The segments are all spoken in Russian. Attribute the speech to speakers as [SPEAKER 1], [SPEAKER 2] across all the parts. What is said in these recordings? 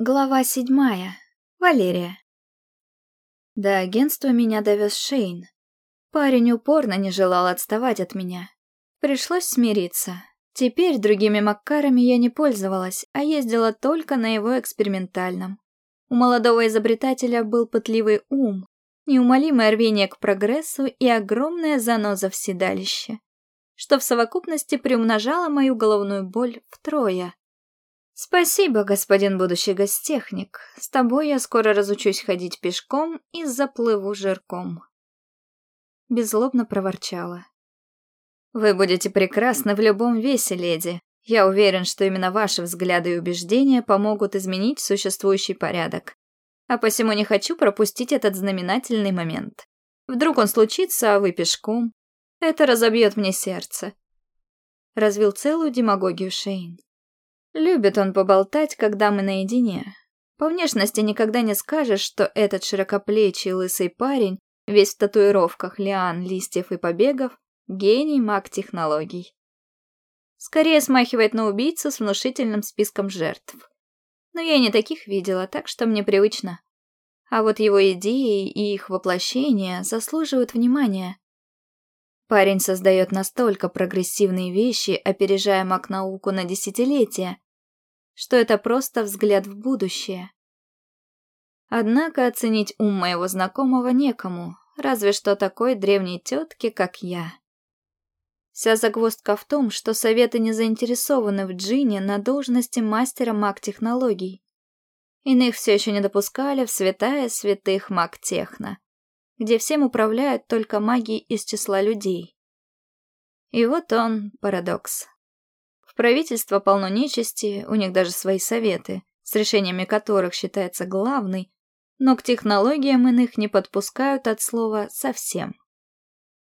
[SPEAKER 1] Глава седьмая. Валерия. До агентства меня довез Шейн. Парень упорно не желал отставать от меня. Пришлось смириться. Теперь другими Маккарами я не пользовалась, а ездила только на его экспериментальном. У молодого изобретателя был пытливый ум, неумолимое рвение к прогрессу и огромная заноза в седалище, что в совокупности приумножало мою головную боль втрое. «Спасибо, господин будущий гостехник. С тобой я скоро разучусь ходить пешком и заплыву жирком». Беззлобно проворчала. «Вы будете прекрасны в любом весе, леди. Я уверен, что именно ваши взгляды и убеждения помогут изменить существующий порядок. А посему не хочу пропустить этот знаменательный момент. Вдруг он случится, а вы пешком. Это разобьет мне сердце». Развил целую демагогию Шейн. Любит он поболтать, когда мы наедине. По внешности никогда не скажешь, что этот широкоплечий лысый парень, весь в татуировках лиан, листьев и побегов, гений маг технологий. Скорее смахивает на убийцу с внушительным списком жертв. Но я не таких видела, так что мне привычно. А вот его идеи и их воплощение заслуживают внимания. Парень создает настолько прогрессивные вещи, опережая маг-науку на десятилетия, что это просто взгляд в будущее. Однако оценить ум моего знакомого некому, разве что такой древней тетке, как я. Вся загвоздка в том, что советы не заинтересованы в Джине на должности мастера маг-технологий. Иных все еще не допускали в святая святых маг-техно, где всем управляют только маги из числа людей. И вот он, парадокс правительства полно нечисти, у них даже свои советы, с решениями которых считается главный, но к технологиям иных не подпускают от слова совсем.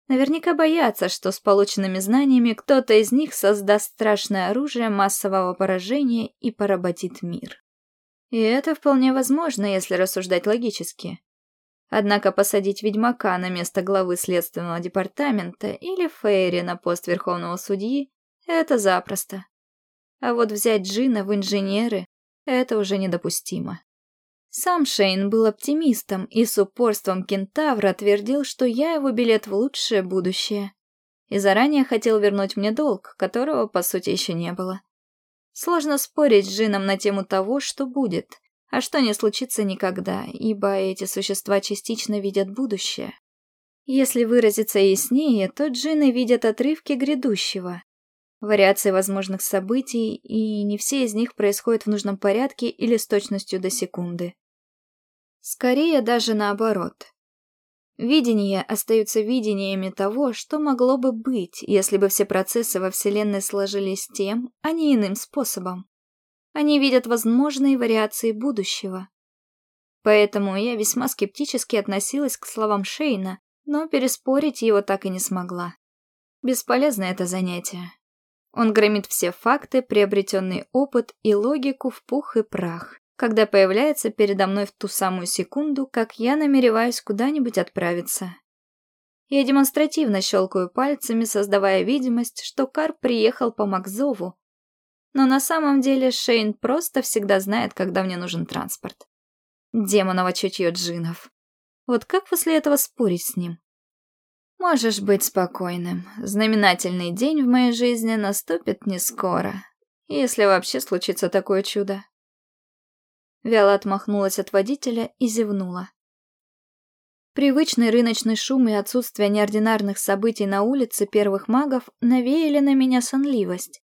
[SPEAKER 1] Наверняка боятся, что с полученными знаниями кто-то из них создаст страшное оружие массового поражения и поработит мир. И это вполне возможно, если рассуждать логически. Однако посадить ведьмака на место главы следственного департамента или Фейри на пост верховного судьи это запросто. А вот взять Джина в инженеры — это уже недопустимо. Сам Шейн был оптимистом и с упорством кентавра твердил, что я его билет в лучшее будущее. И заранее хотел вернуть мне долг, которого, по сути, еще не было. Сложно спорить с Джином на тему того, что будет, а что не случится никогда, ибо эти существа частично видят будущее. Если выразиться яснее, то джины видят отрывки грядущего, вариации возможных событий, и не все из них происходят в нужном порядке или с точностью до секунды. Скорее даже наоборот. Видения остаются видениями того, что могло бы быть, если бы все процессы во Вселенной сложились тем, а не иным способом. Они видят возможные вариации будущего. Поэтому я весьма скептически относилась к словам Шейна, но переспорить его так и не смогла. Бесполезно это занятие. Он громит все факты, приобретенный опыт и логику в пух и прах, когда появляется передо мной в ту самую секунду, как я намереваюсь куда-нибудь отправиться. Я демонстративно щелкаю пальцами, создавая видимость, что Кар приехал по Макзову. Но на самом деле Шейн просто всегда знает, когда мне нужен транспорт. Демоново чутье джинов. Вот как после этого спорить с ним? Можешь быть спокойным. Знаменательный день в моей жизни наступит не скоро, если вообще случится такое чудо. Вяло отмахнулась от водителя и зевнула. Привычный рыночный шум и отсутствие неординарных событий на улице первых магов навеяли на меня сонливость.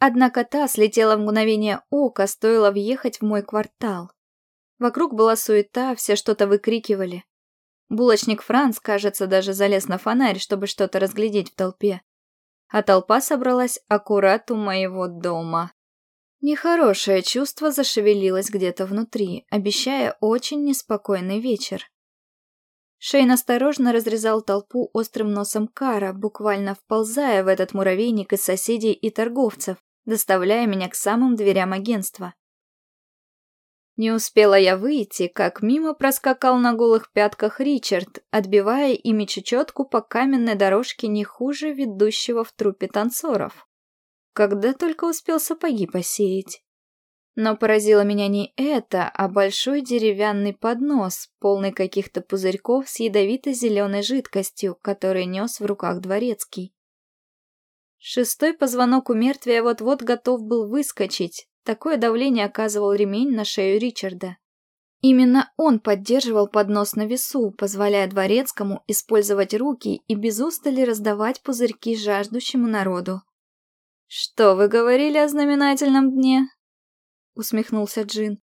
[SPEAKER 1] Однако та слетела в мгновение ока, стоило въехать в мой квартал. Вокруг была суета, все что-то выкрикивали. Булочник Франц, кажется, даже залез на фонарь, чтобы что-то разглядеть в толпе. А толпа собралась аккурат у моего дома. Нехорошее чувство зашевелилось где-то внутри, обещая очень неспокойный вечер. Шейн осторожно разрезал толпу острым носом кара, буквально вползая в этот муравейник из соседей и торговцев, доставляя меня к самым дверям агентства. Не успела я выйти, как мимо проскакал на голых пятках Ричард, отбивая ими чечетку по каменной дорожке не хуже ведущего в трупе танцоров. Когда только успел сапоги посеять. Но поразило меня не это, а большой деревянный поднос, полный каких-то пузырьков с ядовито-зеленой жидкостью, который нес в руках дворецкий. Шестой позвонок у мертвия вот-вот готов был выскочить, такое давление оказывал ремень на шею Ричарда. Именно он поддерживал поднос на весу, позволяя дворецкому использовать руки и без устали раздавать пузырьки жаждущему народу. «Что вы говорили о знаменательном дне?» усмехнулся Джин.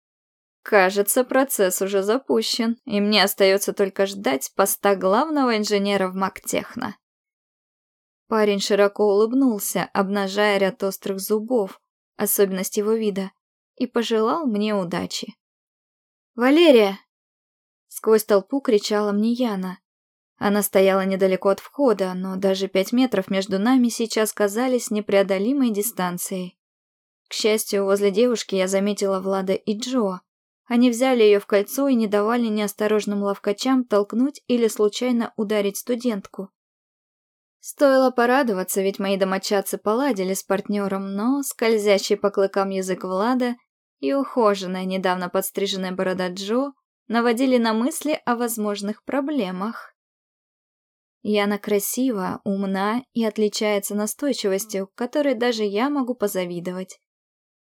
[SPEAKER 1] Кажется, процесс уже запущен, и мне остается только ждать поста главного инженера в Мактехно. Парень широко улыбнулся, обнажая ряд острых зубов, особенность его вида, и пожелал мне удачи. «Валерия!» Сквозь толпу кричала мне Яна. Она стояла недалеко от входа, но даже пять метров между нами сейчас казались непреодолимой дистанцией. К счастью, возле девушки я заметила Влада и Джо. Они взяли ее в кольцо и не давали неосторожным ловкачам толкнуть или случайно ударить студентку. Стоило порадоваться, ведь мои домочадцы поладили с партнером, но скользящий по клыкам язык Влада и ухоженная, недавно подстриженная борода Джо наводили на мысли о возможных проблемах. Яна красива, умна и отличается настойчивостью, которой даже я могу позавидовать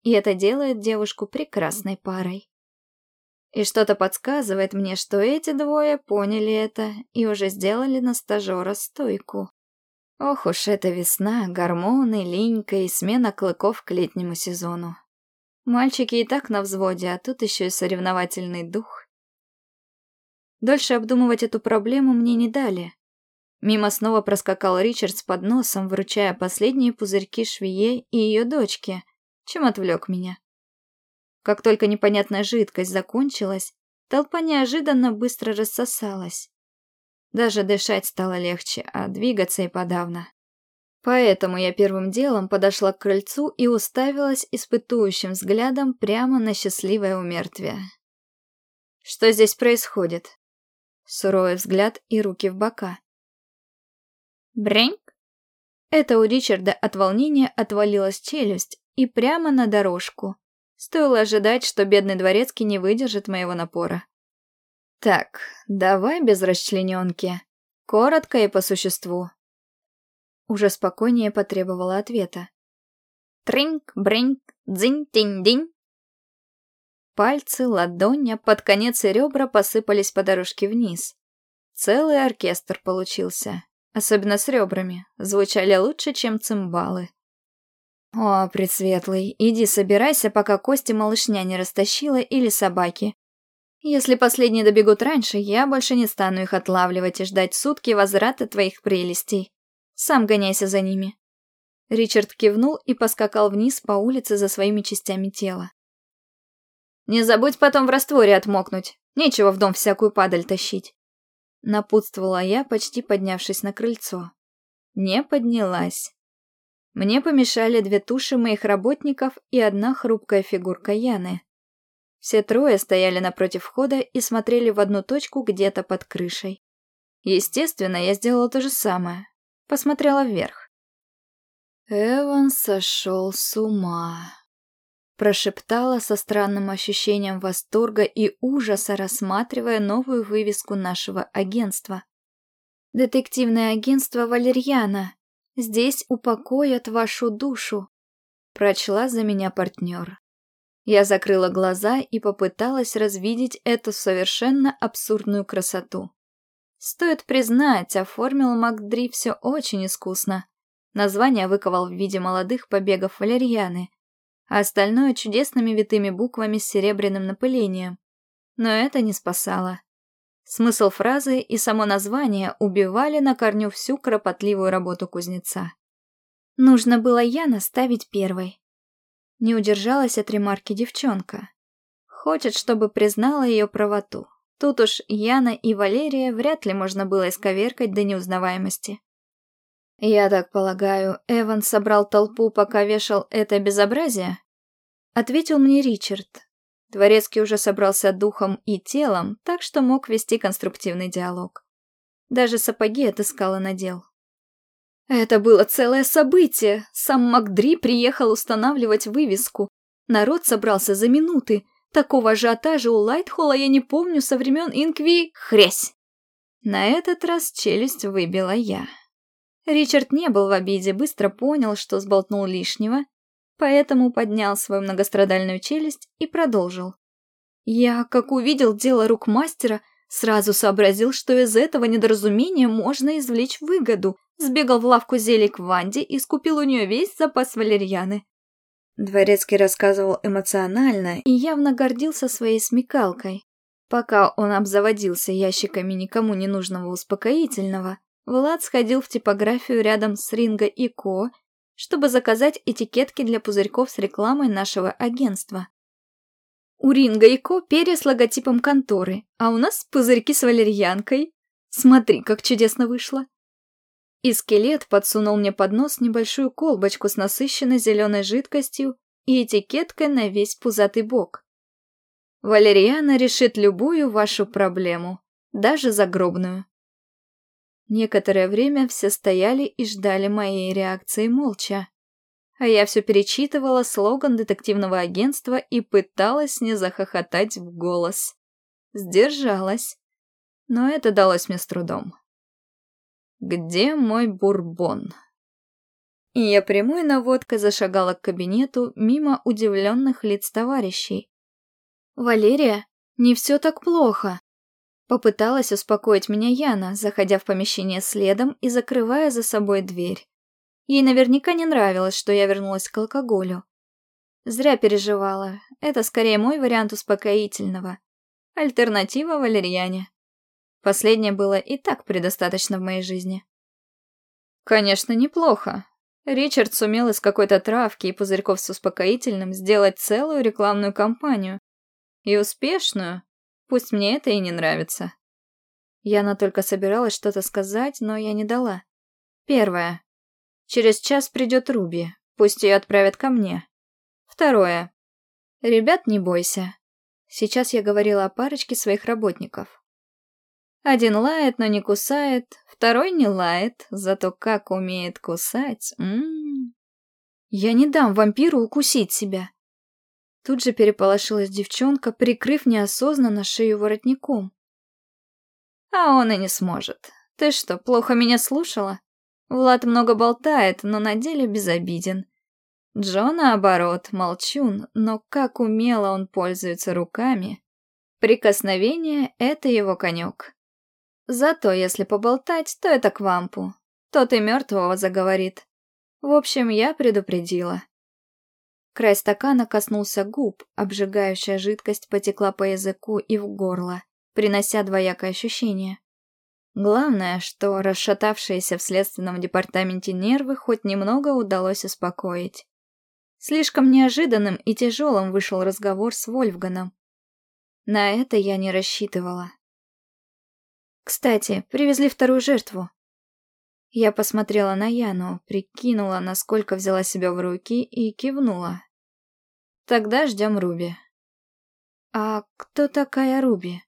[SPEAKER 1] и это делает девушку прекрасной парой. И что-то подсказывает мне, что эти двое поняли это и уже сделали на стажера стойку. Ох уж эта весна, гормоны, линька и смена клыков к летнему сезону. Мальчики и так на взводе, а тут еще и соревновательный дух. Дольше обдумывать эту проблему мне не дали. Мимо снова проскакал Ричард с подносом, вручая последние пузырьки швее и ее дочке, чем отвлек меня. Как только непонятная жидкость закончилась, толпа неожиданно быстро рассосалась. Даже дышать стало легче, а двигаться и подавно. Поэтому я первым делом подошла к крыльцу и уставилась испытующим взглядом прямо на счастливое умертвие. Что здесь происходит? Суровый взгляд и руки в бока. Бренк? Это у Ричарда от волнения отвалилась челюсть, и прямо на дорожку. Стоило ожидать, что бедный дворецкий не выдержит моего напора. Так, давай без расчлененки. Коротко и по существу. Уже спокойнее потребовала ответа. Тринк, бринк, дзинь-тинь-динь. Пальцы, ладоня, под конец и ребра посыпались по дорожке вниз. Целый оркестр получился. Особенно с ребрами. Звучали лучше, чем цимбалы. «О, Пресветлый, иди собирайся, пока кости малышня не растащила или собаки. Если последние добегут раньше, я больше не стану их отлавливать и ждать сутки возврата твоих прелестей. Сам гоняйся за ними». Ричард кивнул и поскакал вниз по улице за своими частями тела. «Не забудь потом в растворе отмокнуть. Нечего в дом всякую падаль тащить». Напутствовала я, почти поднявшись на крыльцо. Не поднялась. Мне помешали две туши моих работников и одна хрупкая фигурка Яны. Все трое стояли напротив входа и смотрели в одну точку где-то под крышей. Естественно, я сделала то же самое. Посмотрела вверх. Эван сошел с ума. Прошептала со странным ощущением восторга и ужаса, рассматривая новую вывеску нашего агентства. «Детективное агентство Валерьяна», Здесь упокоят вашу душу», — прочла за меня партнер. Я закрыла глаза и попыталась развидеть эту совершенно абсурдную красоту. Стоит признать, оформил МакДри все очень искусно. Название выковал в виде молодых побегов валерьяны, а остальное чудесными витыми буквами с серебряным напылением. Но это не спасало. Смысл фразы и само название убивали на корню всю кропотливую работу кузнеца. Нужно было я наставить первой. Не удержалась от ремарки девчонка. Хочет, чтобы признала ее правоту. Тут уж Яна и Валерия вряд ли можно было исковеркать до неузнаваемости. «Я так полагаю, Эван собрал толпу, пока вешал это безобразие?» Ответил мне Ричард, Дворецкий уже собрался духом и телом, так что мог вести конструктивный диалог. Даже сапоги отыскал и надел. Это было целое событие. Сам Макдри приехал устанавливать вывеску. Народ собрался за минуты. Такого ажиотажа у Лайтхолла я не помню со времен Инкви... Хрясь! На этот раз челюсть выбила я. Ричард не был в обиде, быстро понял, что сболтнул лишнего, поэтому поднял свою многострадальную челюсть и продолжил. Я, как увидел дело рук мастера, сразу сообразил, что из этого недоразумения можно извлечь выгоду. Сбегал в лавку зелий к Ванде и скупил у нее весь запас валерьяны. Дворецкий рассказывал эмоционально и явно гордился своей смекалкой. Пока он обзаводился ящиками никому не нужного успокоительного, Влад сходил в типографию рядом с Ринго и Ко, чтобы заказать этикетки для пузырьков с рекламой нашего агентства. У Ринга и Ко перья с логотипом конторы, а у нас пузырьки с валерьянкой. Смотри, как чудесно вышло. И скелет подсунул мне под нос небольшую колбочку с насыщенной зеленой жидкостью и этикеткой на весь пузатый бок. Валерьяна решит любую вашу проблему, даже загробную. Некоторое время все стояли и ждали моей реакции молча а я все перечитывала слоган детективного агентства и пыталась не захохотать в голос. Сдержалась, но это далось мне с трудом. «Где мой бурбон?» И я прямой наводкой зашагала к кабинету мимо удивленных лиц товарищей. «Валерия, не все так плохо!» Попыталась успокоить меня Яна, заходя в помещение следом и закрывая за собой дверь. Ей наверняка не нравилось, что я вернулась к алкоголю. Зря переживала. Это скорее мой вариант успокоительного. Альтернатива валерьяне. Последнее было и так предостаточно в моей жизни. Конечно, неплохо. Ричард сумел из какой-то травки и пузырьков с успокоительным сделать целую рекламную кампанию. И успешную. Пусть мне это и не нравится. Яна только собиралась что-то сказать, но я не дала. Первое. Через час придет Руби, пусть ее отправят ко мне. Второе. Ребят, не бойся. Сейчас я говорила о парочке своих работников. Один лает, но не кусает, второй не лает, зато как умеет кусать. М -м -м. Я не дам вампиру укусить себя. Тут же переполошилась девчонка, прикрыв неосознанно шею воротником. А он и не сможет. Ты что, плохо меня слушала? Влад много болтает, но на деле безобиден. Джо, наоборот, молчун, но как умело он пользуется руками. Прикосновение — это его конек. Зато если поболтать, то это к вампу. Тот и мертвого заговорит. В общем, я предупредила. Край стакана коснулся губ, обжигающая жидкость потекла по языку и в горло, принося двоякое ощущение. Главное, что расшатавшиеся в следственном департаменте нервы хоть немного удалось успокоить. Слишком неожиданным и тяжелым вышел разговор с Вольфганом. На это я не рассчитывала. Кстати, привезли вторую жертву. Я посмотрела на Яну, прикинула, насколько взяла себя в руки и кивнула. Тогда ждем Руби. А кто такая Руби?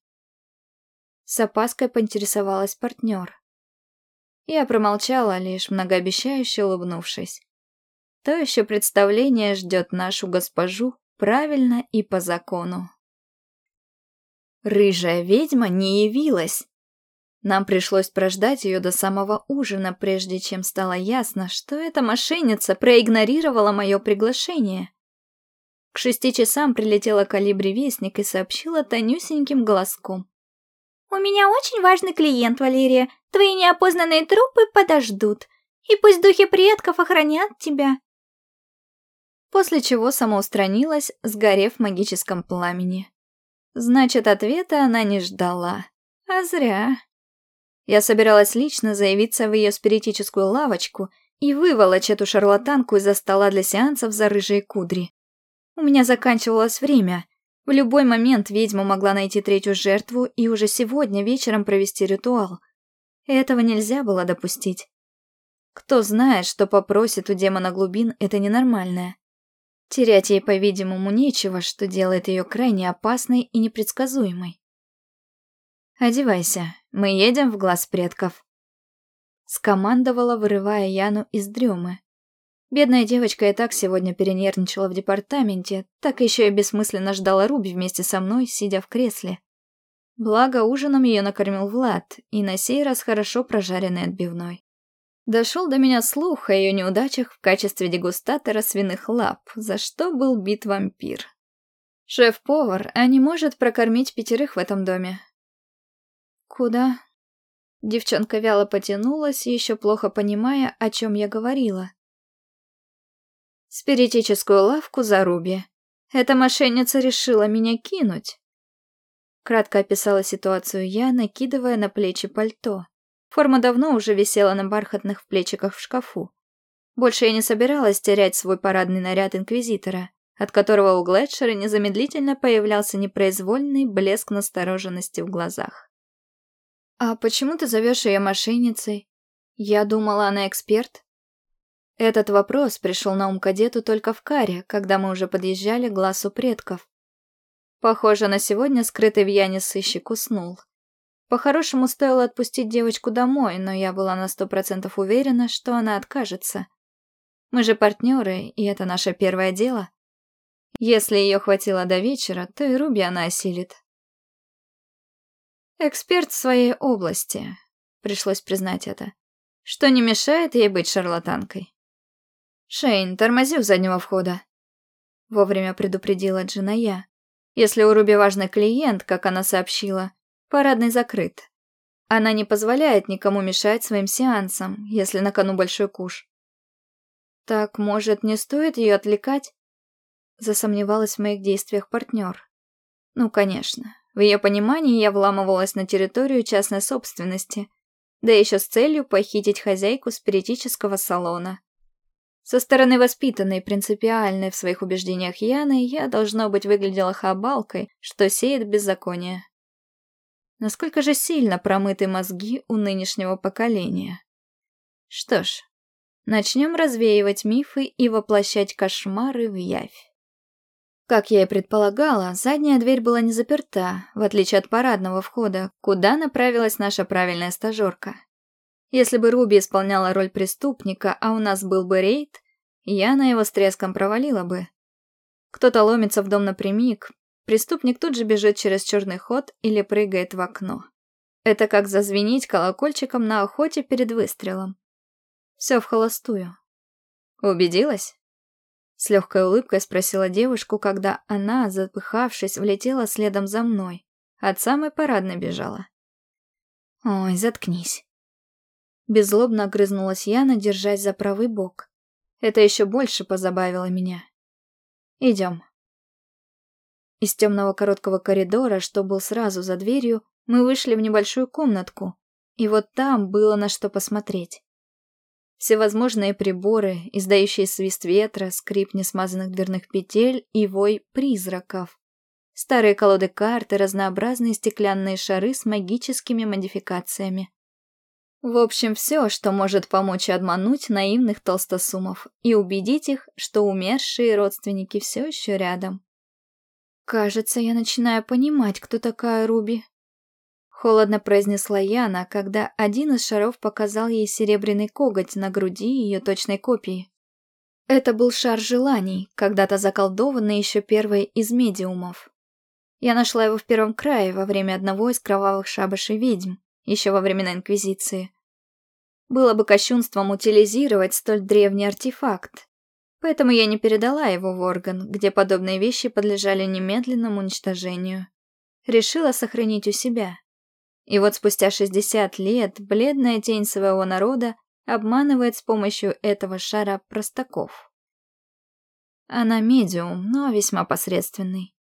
[SPEAKER 1] С опаской поинтересовалась партнер. Я промолчала, лишь многообещающе улыбнувшись. То еще представление ждет нашу госпожу правильно и по закону. Рыжая ведьма не явилась. Нам пришлось прождать ее до самого ужина, прежде чем стало ясно, что эта мошенница проигнорировала мое приглашение. К шести часам прилетела калибри-вестник и сообщила тонюсеньким голоском.
[SPEAKER 2] «У меня очень важный клиент, Валерия. Твои неопознанные трупы подождут. И пусть духи предков охранят тебя».
[SPEAKER 1] После чего самоустранилась, сгорев в магическом пламени. Значит, ответа она не ждала. А зря. Я собиралась лично заявиться в ее спиритическую лавочку и выволочь эту шарлатанку из-за стола для сеансов за рыжие кудри. У меня заканчивалось время, в любой момент ведьма могла найти третью жертву и уже сегодня вечером провести ритуал. Этого нельзя было допустить. Кто знает, что попросит у демона глубин, это ненормальное. Терять ей, по-видимому, нечего, что делает ее крайне опасной и непредсказуемой. «Одевайся, мы едем в глаз предков», — скомандовала, вырывая Яну из дремы. Бедная девочка и так сегодня перенервничала в департаменте, так еще и бессмысленно ждала Руби вместе со мной, сидя в кресле. Благо, ужином ее накормил Влад, и на сей раз хорошо прожаренный отбивной. Дошел до меня слух о ее неудачах в качестве дегустатора свиных лап, за что был бит вампир. Шеф-повар, а не может прокормить пятерых в этом доме. Куда? Девчонка вяло потянулась, еще плохо понимая, о чем я говорила. Спиритическую лавку за Руби. Эта мошенница решила меня кинуть. Кратко описала ситуацию я, накидывая на плечи пальто. Форма давно уже висела на бархатных плечиках в шкафу. Больше я не собиралась терять свой парадный наряд инквизитора, от которого у Глетшера незамедлительно появлялся непроизвольный блеск настороженности в глазах. «А почему ты зовешь ее мошенницей? Я думала, она эксперт». Этот вопрос пришел на ум кадету только в каре, когда мы уже подъезжали к глазу предков. Похоже, на сегодня скрытый в Яне сыщик уснул. По-хорошему, стоило отпустить девочку домой, но я была на сто процентов уверена, что она откажется. Мы же партнеры, и это наше первое дело. Если ее хватило до вечера, то и Руби она осилит. Эксперт в своей области, пришлось признать это, что не мешает ей быть шарлатанкой. «Шейн, тормози у заднего входа», — вовремя предупредила Джина я. «Если у Руби важный клиент, как она сообщила, Парадный закрыт. Она не позволяет никому мешать своим сеансам, если на кону большой куш. Так, может, не стоит ее отвлекать? Засомневалась в моих действиях партнер. Ну, конечно. В ее понимании я вламывалась на территорию частной собственности, да еще с целью похитить хозяйку спиритического салона. Со стороны воспитанной принципиальной в своих убеждениях Яны я, должно быть, выглядела хабалкой, что сеет беззаконие. Насколько же сильно промыты мозги у нынешнего поколения. Что ж, начнем развеивать мифы и воплощать кошмары в явь. Как я и предполагала, задняя дверь была не заперта, в отличие от парадного входа, куда направилась наша правильная стажерка. Если бы Руби исполняла роль преступника, а у нас был бы рейд, я на его с треском провалила бы. Кто-то ломится в дом напрямик, Преступник тут же бежит через черный ход или прыгает в окно. Это как зазвенить колокольчиком на охоте перед выстрелом. Все в холостую. Убедилась? С легкой улыбкой спросила девушку, когда она, запыхавшись, влетела следом за мной. От самой парадной бежала. Ой, заткнись. Беззлобно огрызнулась Яна, держась за правый бок. Это еще больше позабавило меня. Идем. Из темного короткого коридора, что был сразу за дверью, мы вышли в небольшую комнатку, и вот там было на что посмотреть. Всевозможные приборы, издающие свист ветра, скрип несмазанных дверных петель и вой призраков. Старые колоды карт и разнообразные стеклянные шары с магическими модификациями. В общем, все, что может помочь обмануть наивных толстосумов и убедить их, что умершие родственники все еще рядом. «Кажется, я начинаю понимать, кто такая Руби», — холодно произнесла Яна, когда один из шаров показал ей серебряный коготь на груди ее точной копии. Это был шар желаний, когда-то заколдованный еще первой из медиумов. Я нашла его в первом крае во время одного из кровавых шабашей ведьм, еще во времена Инквизиции. Было бы кощунством утилизировать столь древний артефакт, Поэтому я не передала его в орган, где подобные вещи подлежали немедленному уничтожению. Решила сохранить у себя. И вот спустя 60 лет бледная тень своего народа обманывает с помощью этого шара простаков. Она медиум, но весьма посредственный.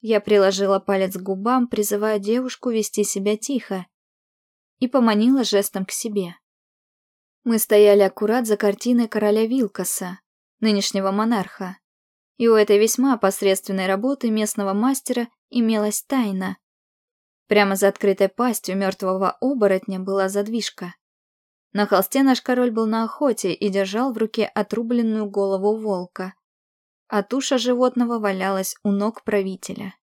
[SPEAKER 1] Я приложила палец к губам, призывая девушку вести себя тихо, и поманила жестом к себе. Мы стояли аккурат за картиной короля Вилкаса, нынешнего монарха. И у этой весьма посредственной работы местного мастера имелась тайна. Прямо за открытой пастью мертвого оборотня была задвижка. На холсте наш король был на охоте и держал в руке отрубленную голову волка, а туша животного валялась у ног правителя.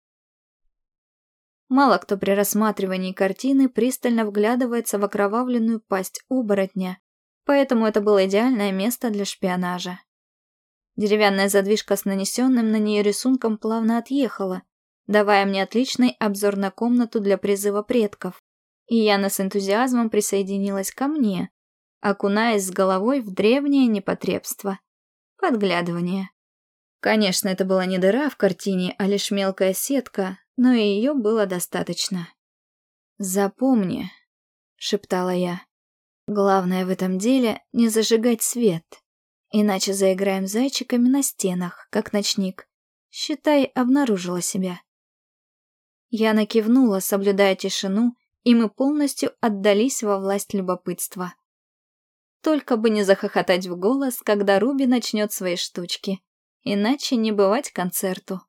[SPEAKER 1] Мало кто при рассматривании картины пристально вглядывается в окровавленную пасть оборотня, поэтому это было идеальное место для шпионажа. Деревянная задвижка с нанесенным на нее рисунком плавно отъехала, давая мне отличный обзор на комнату для призыва предков. И Яна с энтузиазмом присоединилась ко мне, окунаясь с головой в древнее непотребство. Подглядывание. Конечно, это была не дыра в картине, а лишь мелкая сетка, но и ее было достаточно. «Запомни», — шептала я, — «главное в этом деле — не зажигать свет, иначе заиграем зайчиками на стенах, как ночник. Считай, обнаружила себя». Я накивнула, соблюдая тишину, и мы полностью отдались во власть любопытства. Только бы не захохотать в голос, когда Руби начнет свои штучки. Иначе не бывать концерту.